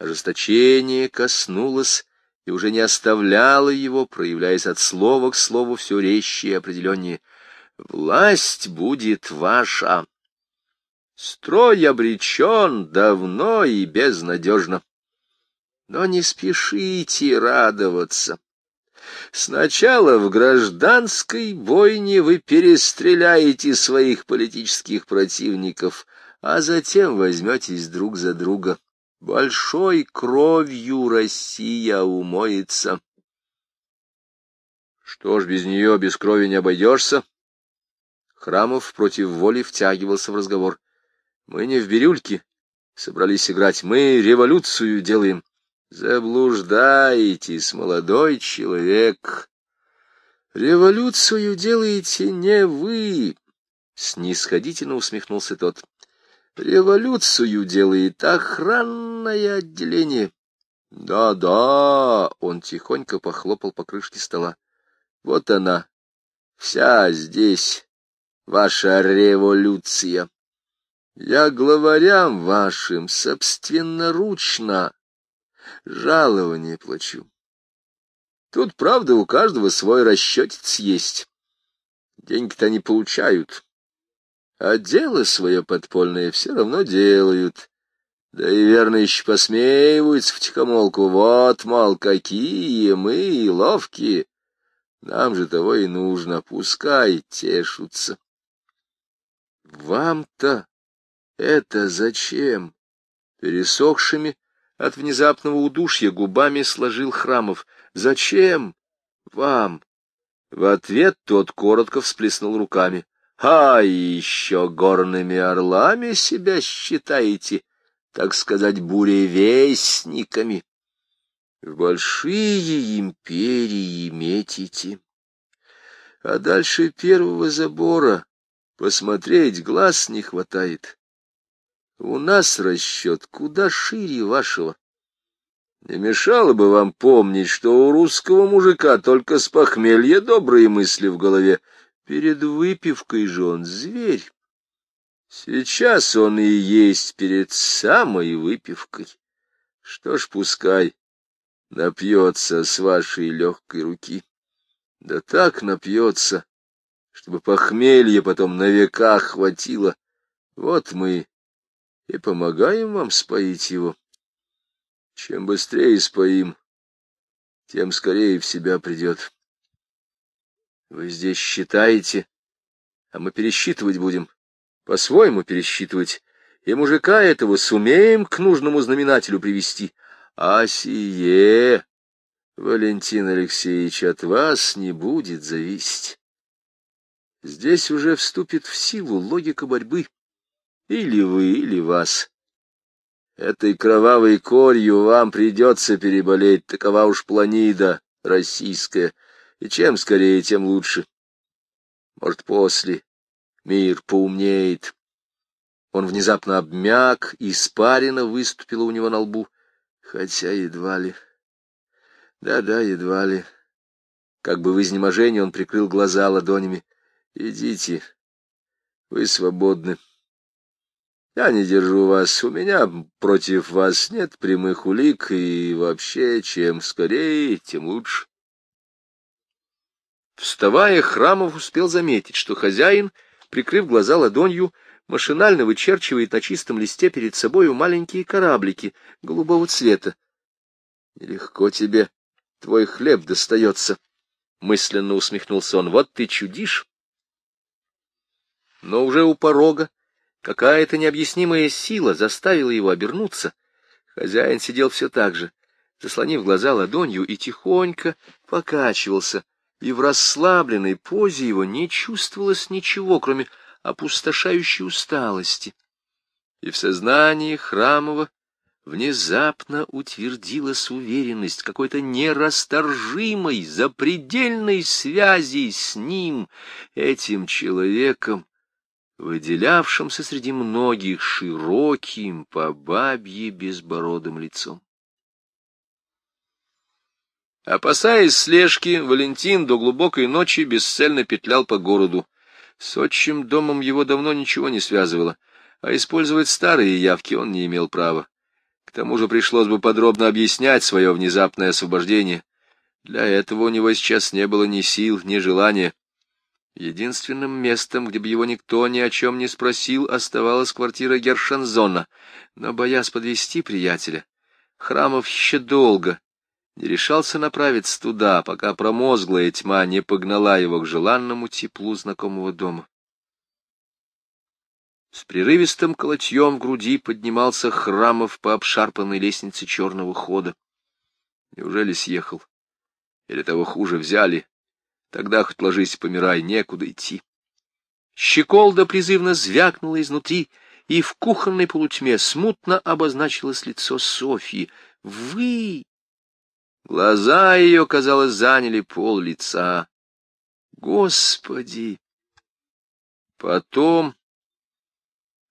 Ожесточение коснулось и уже не оставляло его, проявляясь от слова к слову все резче и определеннее. «Власть будет ваша!» Строй обречен давно и безнадежно. Но не спешите радоваться. Сначала в гражданской войне вы перестреляете своих политических противников, а затем возьметесь друг за друга. Большой кровью Россия умоется. Что ж, без нее, без крови не обойдешься? Храмов против воли втягивался в разговор. Мы не в бирюльке собрались играть, мы революцию делаем. Заблуждаетесь, молодой человек. Революцию делаете не вы, — снисходительно усмехнулся тот. Революцию делает охранное отделение. Да-да, он тихонько похлопал по крышке стола. Вот она, вся здесь, ваша революция. Я главарям вашим собственноручно жалование плачу. Тут, правда, у каждого свой расчетец есть. Деньги-то они получают, а дело свое подпольное все равно делают. Да и верно еще посмеиваются втихомолку. Вот, мол, какие мы ловкие. Нам же того и нужно, пускай тешутся. Вам-то это зачем? Пересохшими от внезапного удушья губами сложил Храмов. Зачем вам? В ответ тот коротко всплеснул руками. А еще горными орлами себя считаете, так сказать, буревестниками. В большие империи метите. А дальше первого забора посмотреть глаз не хватает. У нас расчет куда шире вашего. Не мешало бы вам помнить, что у русского мужика только с похмелья добрые мысли в голове. Перед выпивкой же он зверь. Сейчас он и есть перед самой выпивкой. Что ж, пускай напьется с вашей легкой руки. Да так напьется, чтобы похмелье потом на века хватило. Вот мы и помогаем вам споить его. Чем быстрее споим, тем скорее в себя придет. Вы здесь считаете, а мы пересчитывать будем, по-своему пересчитывать, и мужика этого сумеем к нужному знаменателю привести. А сие, Валентин Алексеевич, от вас не будет зависеть. Здесь уже вступит в силу логика борьбы. Или вы, или вас. Этой кровавой корью вам придется переболеть, такова уж планида российская, и чем скорее, тем лучше. Может, после мир поумнеет. Он внезапно обмяк, и испарина выступила у него на лбу, хотя едва ли. Да-да, едва ли. Как бы в изнеможении он прикрыл глаза ладонями. Идите, вы свободны. Я не держу вас, у меня против вас нет прямых улик, и вообще, чем скорее, тем лучше. Вставая, Храмов успел заметить, что хозяин, прикрыв глаза ладонью, машинально вычерчивает на чистом листе перед собою маленькие кораблики голубого цвета. «Нелегко тебе твой хлеб достается», — мысленно усмехнулся он. «Вот ты чудишь». Но уже у порога Какая-то необъяснимая сила заставила его обернуться. Хозяин сидел все так же, заслонив глаза ладонью, и тихонько покачивался, и в расслабленной позе его не чувствовалось ничего, кроме опустошающей усталости. И в сознании Храмова внезапно утвердилась уверенность какой-то нерасторжимой, запредельной связи с ним, этим человеком, выделявшимся среди многих широким по бабье безбородым лицом. Опасаясь слежки, Валентин до глубокой ночи бесцельно петлял по городу. С отчим домом его давно ничего не связывало, а использовать старые явки он не имел права. К тому же пришлось бы подробно объяснять свое внезапное освобождение. Для этого у него сейчас не было ни сил, ни желания. Единственным местом, где бы его никто ни о чем не спросил, оставалась квартира Гершанзона. Но, боясь подвести приятеля, Храмов еще долго не решался направиться туда, пока промозглая тьма не погнала его к желанному теплу знакомого дома. С прерывистым колотьем в груди поднимался Храмов по обшарпанной лестнице черного хода. Неужели съехал? Или того хуже взяли? Тогда хоть ложись, помирай, некуда идти. Щеколда призывно звякнула изнутри, и в кухонной полутьме смутно обозначилось лицо Софьи. «Вы!» Глаза ее, казалось, заняли пол лица. «Господи!» Потом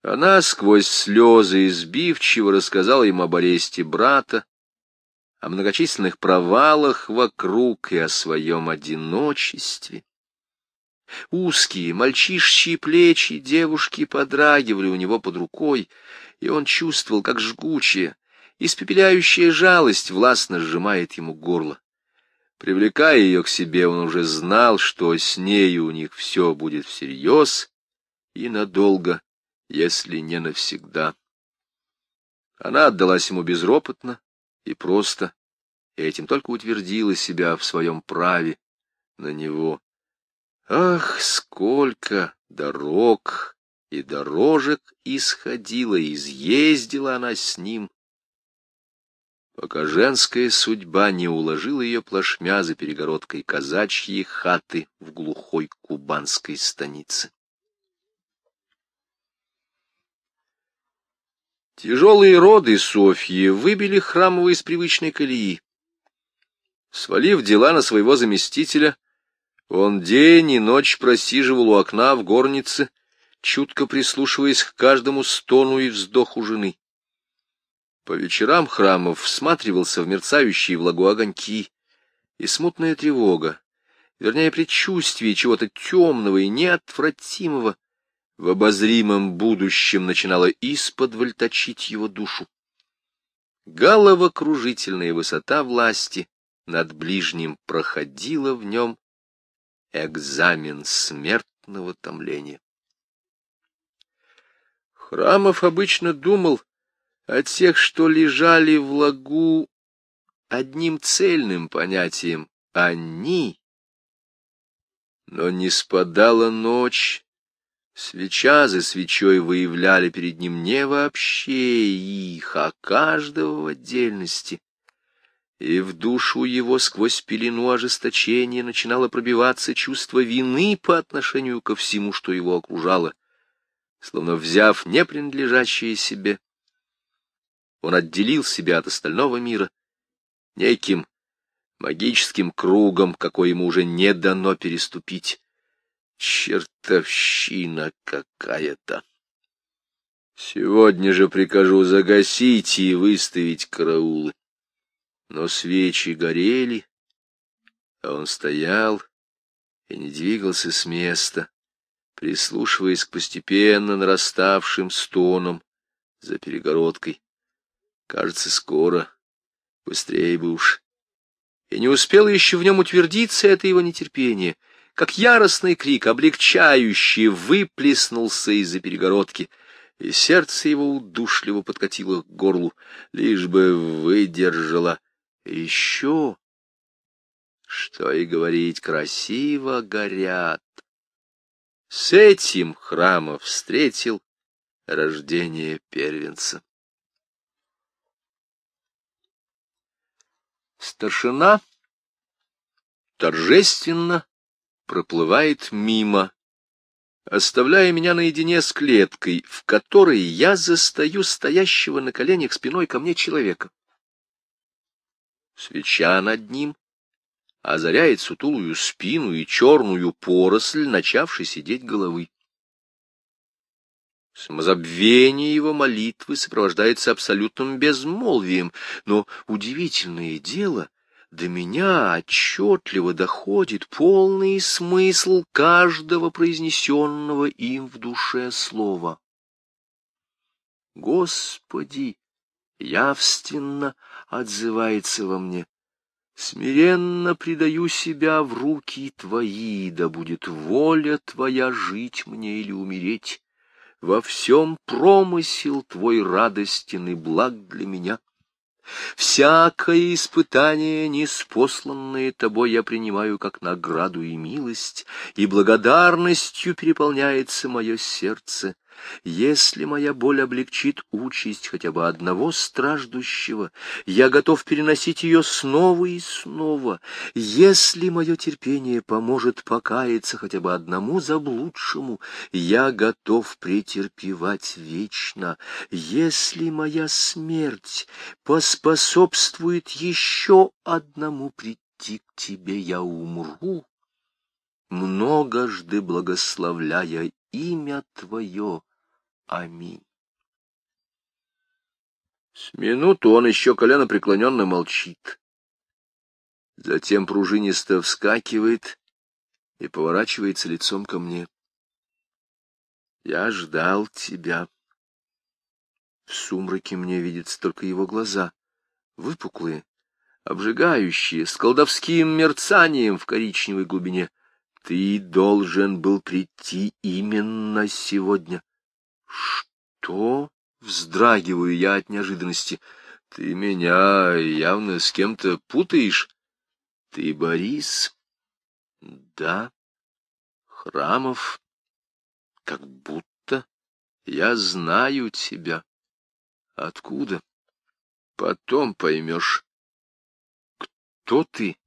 она сквозь слезы избивчиво рассказала им об аресте брата, о многочисленных провалах вокруг и о своем одиночестве. Узкие мальчишчьи плечи девушки подрагивали у него под рукой, и он чувствовал, как жгучая, испепеляющая жалость властно сжимает ему горло. Привлекая ее к себе, он уже знал, что с нею у них все будет всерьез и надолго, если не навсегда. Она отдалась ему безропотно и просто, и этим только утвердила себя в своем праве на него. Ах, сколько дорог и дорожек исходила, изъездила она с ним, пока женская судьба не уложила ее плашмя за перегородкой казачьей хаты в глухой кубанской станице. Тяжелые роды Софьи выбили храмовые из привычной колеи. Свалив дела на своего заместителя, он день и ночь просиживал у окна в горнице, чутко прислушиваясь к каждому стону и вздоху жены. По вечерам Храмов всматривался в мерцающие влагу огоньки, и смутная тревога, вернее, предчувствие чего-то темного и неотвратимого, в обозримом будущем начинала исподволь точить его душу. Головокружительная высота власти над ближним проходила в нем экзамен смертного томления. Храмов обычно думал о тех, что лежали в лагу одним цельным понятием — они. Но не спадала ночь, Свеча за свечой выявляли перед ним не вообще их, а каждого в отдельности. И в душу его сквозь пелену ожесточения начинало пробиваться чувство вины по отношению ко всему, что его окружало, словно взяв не принадлежащее себе. Он отделил себя от остального мира неким магическим кругом, какой ему уже не дано переступить Чертовщина какая-то. Сегодня же прикажу загасить и выставить караулы. Но свечи горели, а он стоял и не двигался с места, прислушиваясь к постепенно нараставшим стонам за перегородкой. Кажется, скоро, быстрее бы уж. И не успело еще в нем утвердиться это его нетерпение — как яростный крик, облегчающий, выплеснулся из-за перегородки, и сердце его удушливо подкатило к горлу, лишь бы выдержало. Еще, что и говорить, красиво горят. С этим храмов встретил рождение первенца. Старшина торжественно проплывает мимо, оставляя меня наедине с клеткой, в которой я застаю стоящего на коленях спиной ко мне человека. Свеча над ним озаряет сутулую спину и черную поросль, начавшей сидеть головы. Самозабвение его молитвы сопровождается абсолютным безмолвием, но удивительное дело — до меня отчетливо доходит полный смысл каждого произнесенного им в душе слова. Господи, явственно отзывается во мне. Смиренно предаю себя в руки твои, да будет воля твоя жить мне или умереть. Во всем промысел твой радостен и благ для меня. Всякое испытание, неспосланное тобой, я принимаю как награду и милость, и благодарностью переполняется мое сердце. Если моя боль облегчит участь хотя бы одного страждущего, я готов переносить ее снова и снова. Если мое терпение поможет покаяться хотя бы одному заблудшему, я готов претерпевать вечно. Если моя смерть поспособствует еще одному прийти к тебе, я умру, многожды благословляя имя Твое Аминь. С минуту он еще колено преклоненно молчит. Затем пружинисто вскакивает и поворачивается лицом ко мне. Я ждал тебя. В сумраке мне видятся только его глаза, выпуклые, обжигающие, с колдовским мерцанием в коричневой глубине. Ты должен был прийти именно сегодня. Что? Вздрагиваю я от неожиданности. Ты меня явно с кем-то путаешь. Ты Борис? Да. Храмов? Как будто я знаю тебя. Откуда? Потом поймешь. Кто ты?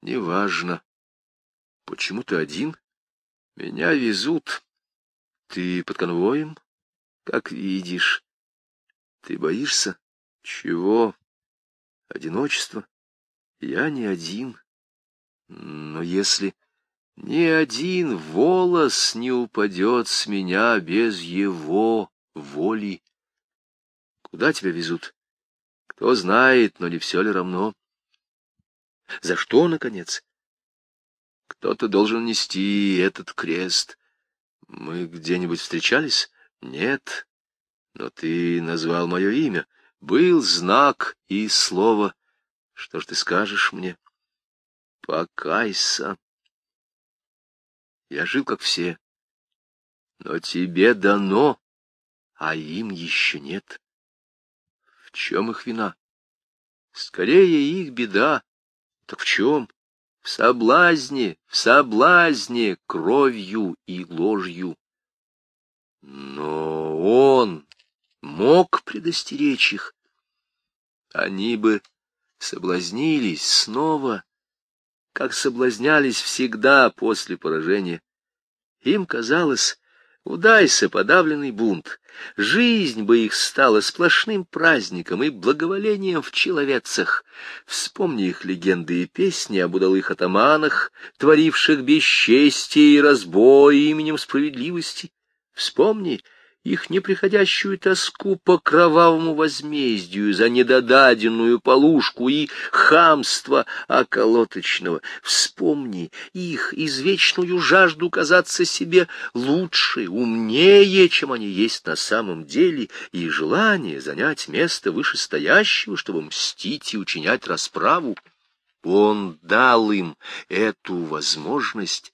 Неважно. Почему ты один? Меня везут. Ты под конвоем? Как видишь. Ты боишься? Чего? Одиночество? Я не один. Но если ни один волос не упадет с меня без его воли, куда тебя везут? Кто знает, но не все ли равно? За что, наконец? Кто-то должен нести этот крест. Мы где-нибудь встречались? Нет, но ты назвал мое имя. Был знак и слово. Что ж ты скажешь мне? Покайся. Я жил, как все. Но тебе дано, а им еще нет. В чем их вина? Скорее их беда. Так в чем? В соблазне, в соблазне, кровью и ложью. Но он мог предостеречь их. Они бы соблазнились снова, как соблазнялись всегда после поражения. Им казалось, удайся подавленный бунт, жизнь бы их стала сплошным праздником и благоволением в человецах. Вспомни их легенды и песни об удалых атаманах, творивших бесчестие и разбой именем справедливости. Вспомни их неприходящую тоску по кровавому возмездию за недодаденную полушку и хамство околоточного. Вспомни их извечную жажду казаться себе лучше, умнее, чем они есть на самом деле, и желание занять место вышестоящего, чтобы мстить и учинять расправу. Он дал им эту возможность,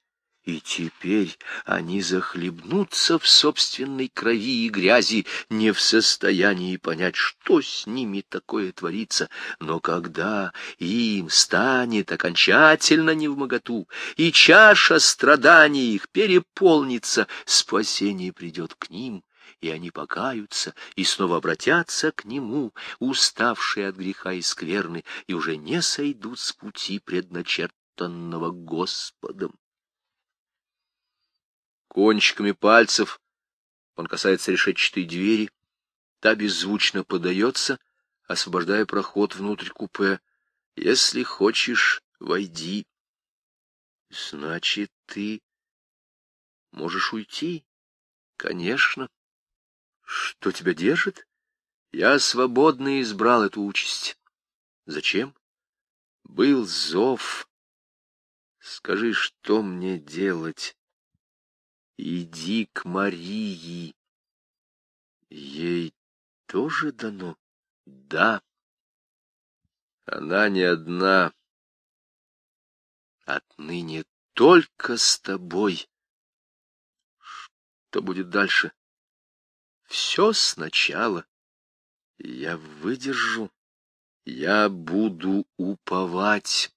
и теперь они захлебнутся в собственной крови и грязи, не в состоянии понять, что с ними такое творится. Но когда им станет окончательно невмоготу, и чаша страданий их переполнится, спасение придет к ним, и они покаются и снова обратятся к нему, уставшие от греха и скверны, и уже не сойдут с пути предначертанного Господом. Кончиками пальцев он касается решетчатой двери. Та беззвучно подается, освобождая проход внутрь купе. Если хочешь, войди. Значит, ты можешь уйти? Конечно. Что тебя держит? Я свободно избрал эту участь. Зачем? Был зов. Скажи, что мне делать? Иди к Марии. Ей тоже дано Да, она не одна. Отныне только с тобой. Что будет дальше? Все сначала. Я выдержу. Я буду уповать.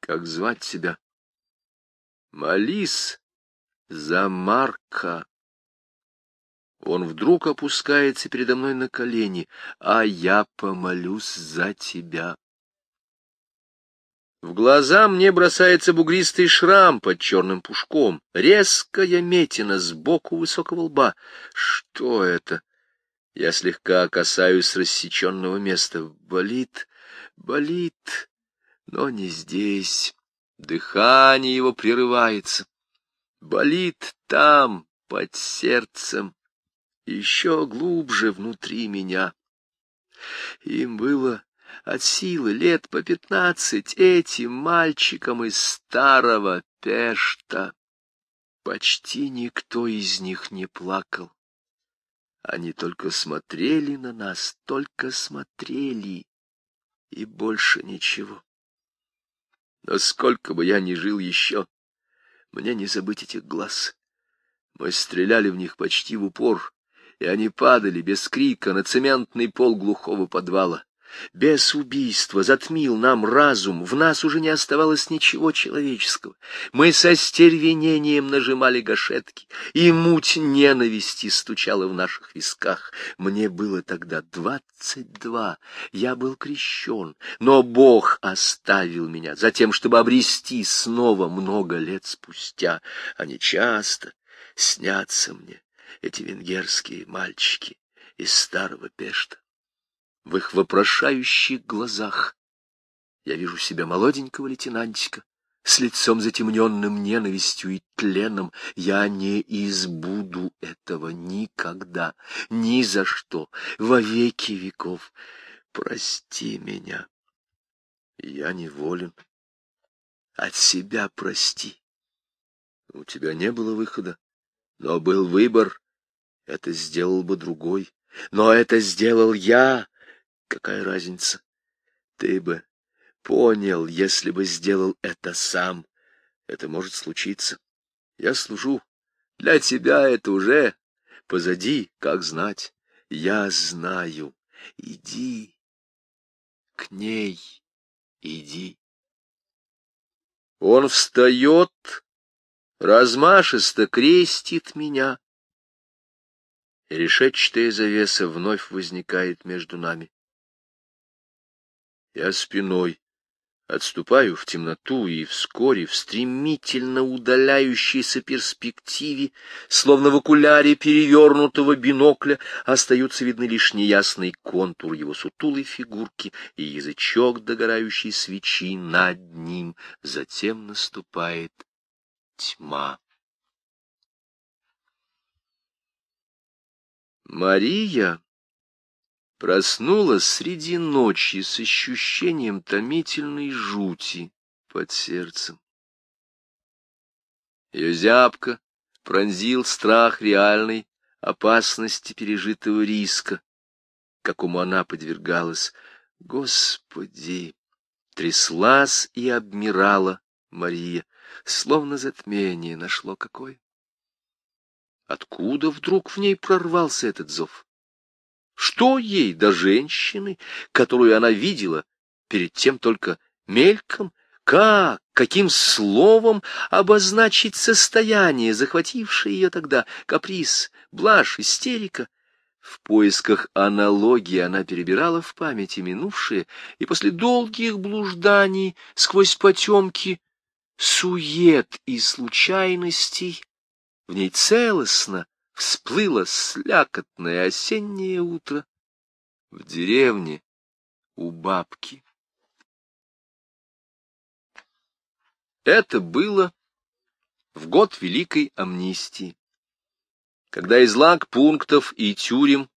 Как звать тебя? Молись за Марка. Он вдруг опускается передо мной на колени, а я помолюсь за тебя. В глаза мне бросается бугристый шрам под черным пушком, резкая метина сбоку высокого лба. Что это? Я слегка касаюсь рассеченного места. Болит, болит, но не здесь. Дыхание его прерывается. Болит там, под сердцем, еще глубже внутри меня. Им было от силы лет по пятнадцать этим мальчикам из старого Пешта. Почти никто из них не плакал. Они только смотрели на нас, только смотрели, и больше ничего. Но сколько бы я ни жил еще, мне не забыть этих глаз. Мы стреляли в них почти в упор, и они падали без крика на цементный пол глухого подвала. Без убийства затмил нам разум, в нас уже не оставалось ничего человеческого. Мы со стервенением нажимали гашетки, и муть ненависти стучала в наших висках. Мне было тогда двадцать два, я был крещен, но Бог оставил меня за тем, чтобы обрести снова много лет спустя. Они часто снятся мне эти венгерские мальчики из старого Пешта. В их вопрошающих глазах я вижу себя молоденького лейтенантика, с лицом затемненным ненавистью и тленом. Я не избуду этого никогда, ни за что, во веки веков. Прости меня. Я неволен. От себя прости. У тебя не было выхода, но был выбор, это сделал бы другой. Но это сделал я. Какая разница? Ты бы понял, если бы сделал это сам. Это может случиться. Я служу. Для тебя это уже позади, как знать. Я знаю. Иди к ней, иди. Он встает, размашисто крестит меня решетчатая завеса вновь возникает между нами. Я спиной отступаю в темноту, и вскоре в стремительно удаляющейся перспективе, словно в окуляре перевернутого бинокля, остаются видны лишь неясный контур его сутулой фигурки и язычок догорающей свечи над ним. Затем наступает тьма. Мария проснулась среди ночи с ощущением томительной жути под сердцем. Ее зябко пронзил страх реальной опасности пережитого риска, какому она подвергалась. Господи! Тряслась и обмирала Мария, словно затмение нашло какое. Откуда вдруг в ней прорвался этот зов? Что ей до женщины, которую она видела перед тем только мельком? Как, каким словом обозначить состояние, захватившее ее тогда? Каприз, блажь, истерика? В поисках аналогии она перебирала в памяти минувшее, и после долгих блужданий сквозь потемки сует и случайностей в ней целостно всплыло слякотное осеннее утро в деревне у бабки. Это было в год Великой Амнистии, когда из лагпунктов и тюрем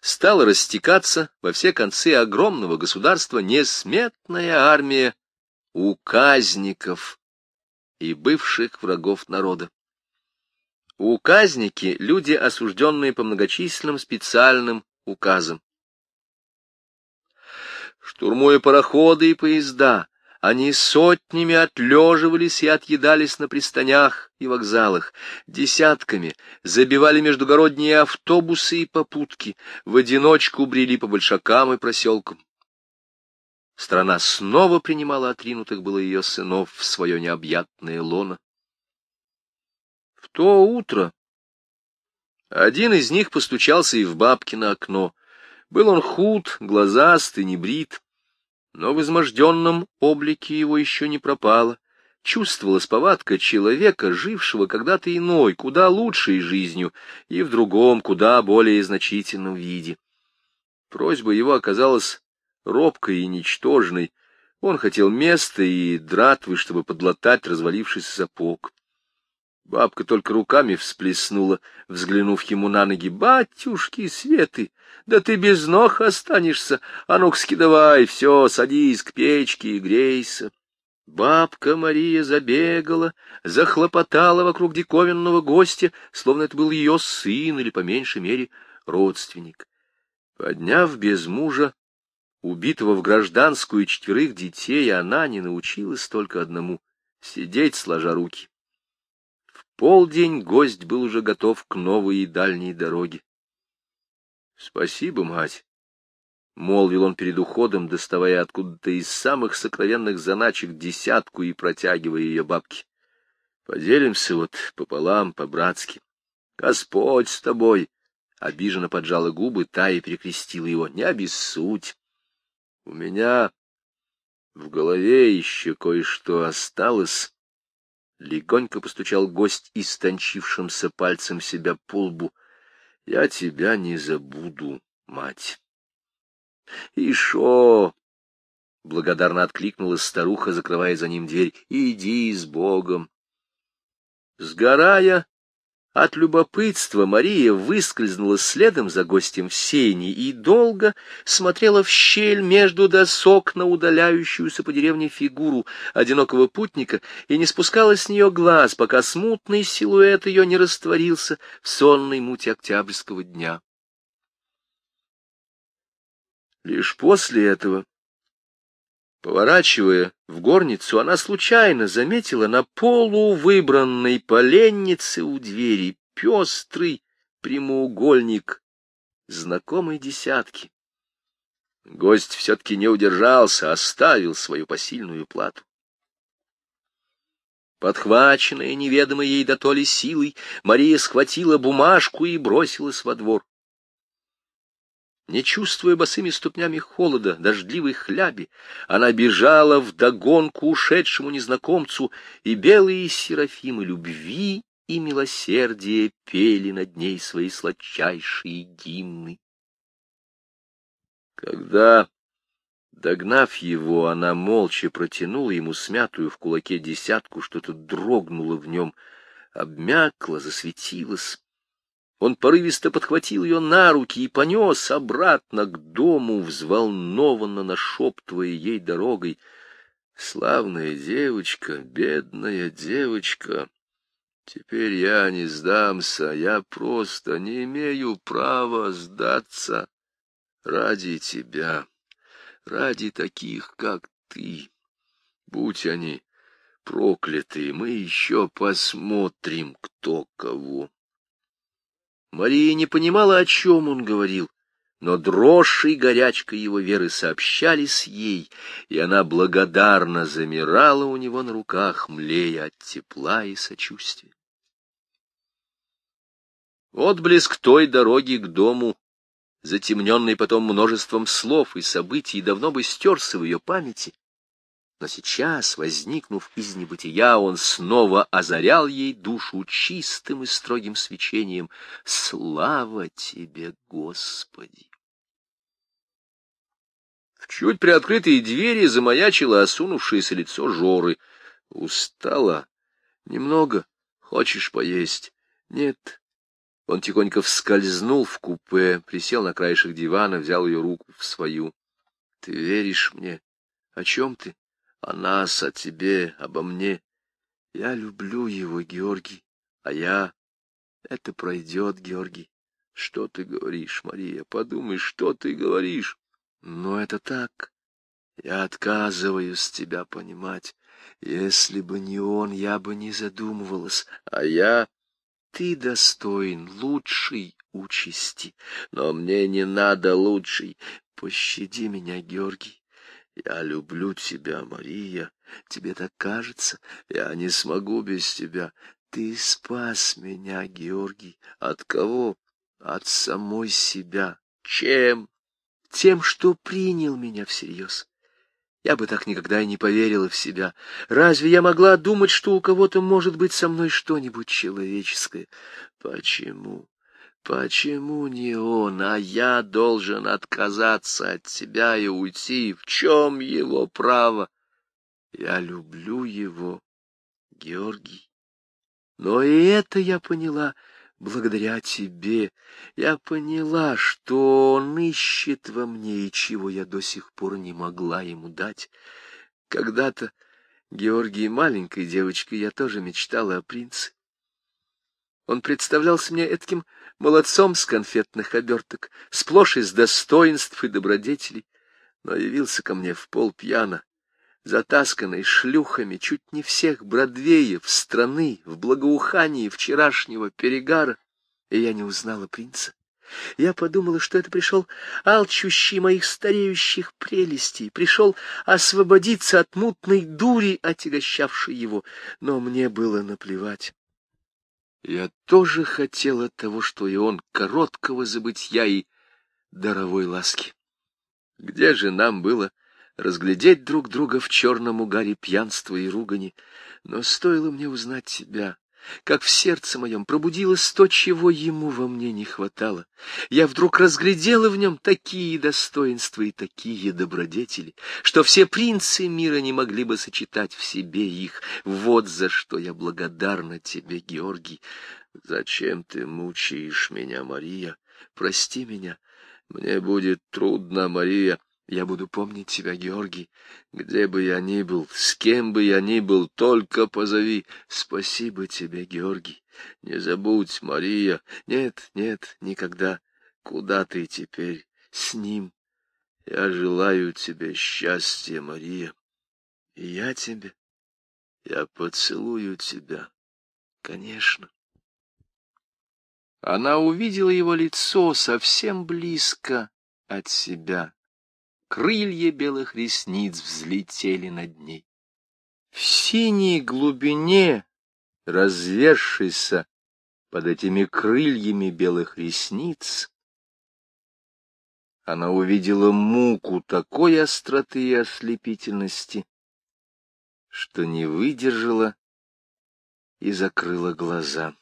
стала растекаться во все концы огромного государства несметная армия указников и бывших врагов народа. Указники — люди, осужденные по многочисленным специальным указам. Штурмуя пароходы и поезда, они сотнями отлеживались и отъедались на пристанях и вокзалах, десятками забивали междугородние автобусы и попутки, в одиночку брели по большакам и проселкам. Страна снова принимала отринутых было ее сынов в свое необъятное лоно. То утро один из них постучался и в бабкино окно. Был он худ, глазастый, небрит, но в изможденном облике его еще не пропало. Чувствовалась повадка человека, жившего когда-то иной, куда лучшей жизнью, и в другом, куда более значительном виде. Просьба его оказалась робкой и ничтожной. Он хотел места и дратвы, чтобы подлатать развалившийся сапог. Бабка только руками всплеснула, взглянув ему на ноги. «Батюшки Светы, да ты без ног останешься! А ну-ка, давай, все, садись к печке и грейся!» Бабка Мария забегала, захлопотала вокруг диковинного гостя, словно это был ее сын или, по меньшей мере, родственник. Подняв без мужа, убитого в гражданскую четверых детей, она не научилась только одному — сидеть сложа руки полдень гость был уже готов к новой и дальней дороге. — Спасибо, мать, — молвил он перед уходом, доставая откуда-то из самых сокровенных заначек десятку и протягивая ее бабке. — Поделимся вот пополам, по-братски. — Господь с тобой! — обиженно поджала губы, та и перекрестила его. — Не обессудь. У меня в голове еще кое-что осталось. Легонько постучал гость истончившимся пальцем себя по лбу. — Я тебя не забуду, мать. — И шо? — благодарно откликнулась старуха, закрывая за ним дверь. — Иди с Богом. Сгорая от любопытства Мария выскользнула следом за гостем в сени и долго смотрела в щель между досок на удаляющуюся по деревне фигуру одинокого путника и не спускала с нее глаз, пока смутный силуэт ее не растворился в сонной муте октябрьского дня. Лишь после этого Поворачивая в горницу, она случайно заметила на полу выбранной поленницы у двери пестрый прямоугольник знакомой десятки. Гость все-таки не удержался, оставил свою посильную плату. Подхваченная неведомой ей дотоле силой, Мария схватила бумажку и бросилась во двор не чувствуя босыми ступнями холода, дождливой хляби, она бежала в догонку ушедшему незнакомцу, и белые серафимы любви и милосердия пели над ней свои сладчайшие гимны. Когда, догнав его, она молча протянула ему смятую в кулаке десятку, что-то дрогнуло в нем, обмякло, засветилось, он порывисто подхватил ее на руки и понес обратно к дому, взволнованно нашептывая ей дорогой. Славная девочка, бедная девочка, теперь я не сдамся, я просто не имею права сдаться ради тебя, ради таких, как ты. Будь они прокляты, мы еще посмотрим, кто кого. Мария не понимала, о чем он говорил, но дрожь и горячка его веры сообщались ей, и она благодарно замирала у него на руках, млея от тепла и сочувствия. Отблеск той дороги к дому, затемненный потом множеством слов и событий, давно бы стерся в ее памяти, но сейчас, возникнув из небытия, он снова озарял ей душу чистым и строгим свечением. Слава тебе, Господи! В чуть приоткрытые двери замаячило осунувшееся лицо Жоры. Устала? Немного? Хочешь поесть? Нет. Он тихонько вскользнул в купе, присел на краешек дивана, взял ее руку в свою. — Ты веришь мне? О чем ты? О нас, о тебе, обо мне. Я люблю его, Георгий, а я... Это пройдет, Георгий. Что ты говоришь, Мария? Подумай, что ты говоришь. Но это так. Я отказываюсь тебя понимать. Если бы не он, я бы не задумывалась, а я... Ты достоин лучшей участи, но мне не надо лучшей. Пощади меня, Георгий. Я люблю тебя, Мария. Тебе так кажется. Я не смогу без тебя. Ты спас меня, Георгий. От кого? От самой себя. Чем? Тем, что принял меня всерьез. Я бы так никогда и не поверила в себя. Разве я могла думать, что у кого-то может быть со мной что-нибудь человеческое? Почему? Почему не он, а я должен отказаться от тебя и уйти? В чем его право? Я люблю его, Георгий. Но и это я поняла — Благодаря тебе я поняла, что он ищет во мне и чего я до сих пор не могла ему дать. Когда-то, Георгий, маленькой девочкой, я тоже мечтала о принце. Он представлялся мне этаким молодцом с конфетных оберток, сплошь из достоинств и добродетелей, но явился ко мне в пол пьяно, затасканной шлюхами чуть не всех Бродвеев страны в благоухании вчерашнего перегара, и я не узнала принца. Я подумала, что это пришел алчущий моих стареющих прелестей, пришел освободиться от мутной дури, отягощавшей его, но мне было наплевать. Я тоже хотела того, что и он, короткого забытья и даровой ласки. Где же нам было разглядеть друг друга в черном угаре пьянства и ругани, но стоило мне узнать тебя, как в сердце моем пробудилось то, чего ему во мне не хватало. Я вдруг разглядела в нем такие достоинства и такие добродетели, что все принцы мира не могли бы сочетать в себе их. Вот за что я благодарна тебе, Георгий. Зачем ты мучаешь меня, Мария? Прости меня. Мне будет трудно, Мария. Я буду помнить тебя, Георгий, где бы я ни был, с кем бы я ни был, только позови. Спасибо тебе, Георгий. Не забудь, Мария. Нет, нет, никогда. Куда ты теперь? С ним. Я желаю тебе счастья, Мария. И я тебе. Я поцелую тебя. Конечно. Она увидела его лицо совсем близко от себя крылья белых ресниц взлетели над ней. В синей глубине, развершейся под этими крыльями белых ресниц, она увидела муку такой остроты и ослепительности, что не выдержала и закрыла глаза.